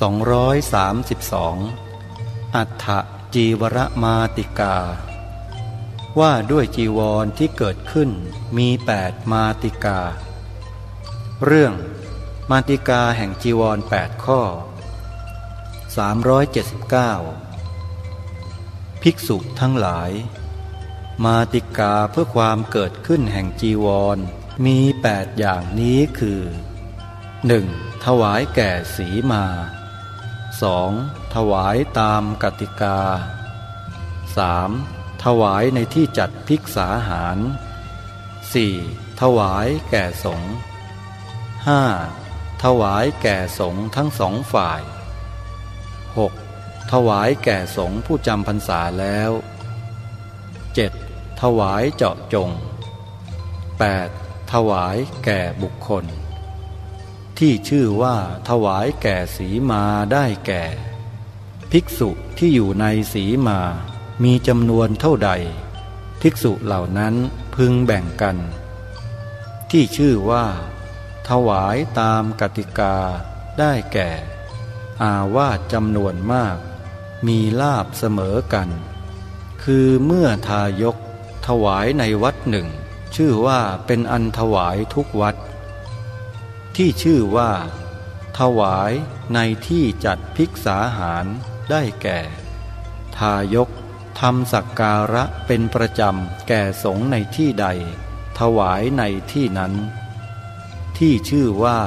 232 อัฏฐจีวรมาติกา ว่าด้วยจีวรที่เกิดขึ้นมีแปดมาติกา เรื่องมาติกาแห่งจีวรแปดข้อ 379 ภิกษุทั้งหลาย มาติกาเพื่อความเกิดขึ้นแห่งจีวรมีแปดอย่างนี้คือ 1. ถวายแก่สีมา 2. ถวายตามกติกา 3. ถวายในที่จัดภิกษาหาร 4. ถวายแก่สงฆ์ 5. ถวายแก่สงฆ์ทั้งสองฝ่าย 6. ถวายแก่สงฆ์ผู้จำพรรษาแล้ว 7. ถวายเจาะจง 8. ถวายแก่บุคคล ที่ชื่อว่าถวายแก่สีมาได้แก่ ภิกษุที่อยู่ในสีมามีจำนวนเท่าใด ภิกษุเหล่านั้นพึงแบ่งกัน ที่ชื่อว่า ถวายตามกติกาได้แก่ อาวาสจำนวนมาก มีลาบเสมอกัน คือเมื่อทายกถวายในวัดหนึ่ง ชื่อว่าเป็นอันถวายทุกวัด ที่ชื่อว่า ถวายในที่จัดภิกษาหารได้แก่ ทายกทำสักการะเป็นประจำแก่สงในที่ใด ถวายในที่นั้น ที่ชื่อว่า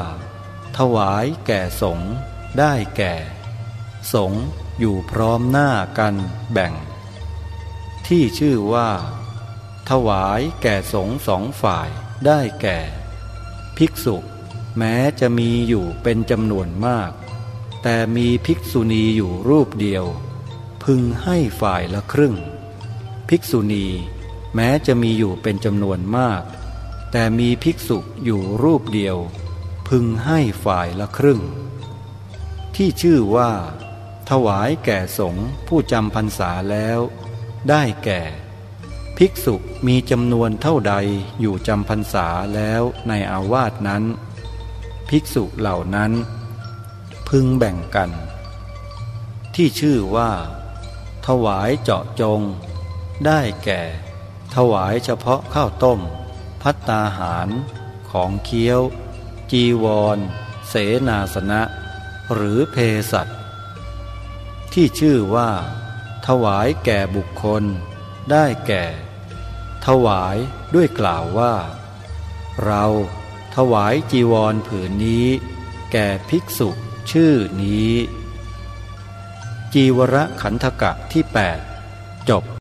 ถวายแก่สงได้แก่ สงอยู่พร้อมหน้ากันแบ่ง ที่ชื่อว่า ถวายแก่สงสองฝ่ายได้แก่ ภิกษุ แม้จะมีอยู่เป็นจำนวนมาก แต่มีภิกษุณีอยู่รูปเดียว พึงให้ฝ่ายละครึ่ง ภิกษุณีแม้จะมีอยู่เป็นจำนวนมาก แต่มีภิกษุอยู่รูปเดียว พึงให้ฝ่ายละครึ่ง ที่ชื่อว่า ถวายแก่สงฆ์ผู้จำพรรษาแล้ว ได้แก่ ภิกษุมีจำนวนเท่าใดอยู่จำพรรษาแล้วในอาวาสนั้น ภิกษุเหล่านั้น พึงแบ่งกัน ที่ชื่อว่า ถวายเจาะจง ได้แก่ ถวายเฉพาะข้าวต้ม พัตตาหาร ของเคี้ยว จีวร เสนาสนะ หรือเพสัตที่ชื่อว่า ถวายแก่บุคคล ได้แก่ ถวายด้วยกล่าวว่า เรา ถวายจีวรผืนนี้ แก่ภิกษุชื่อนี้ จีวรขันธกะที่ 8 จบ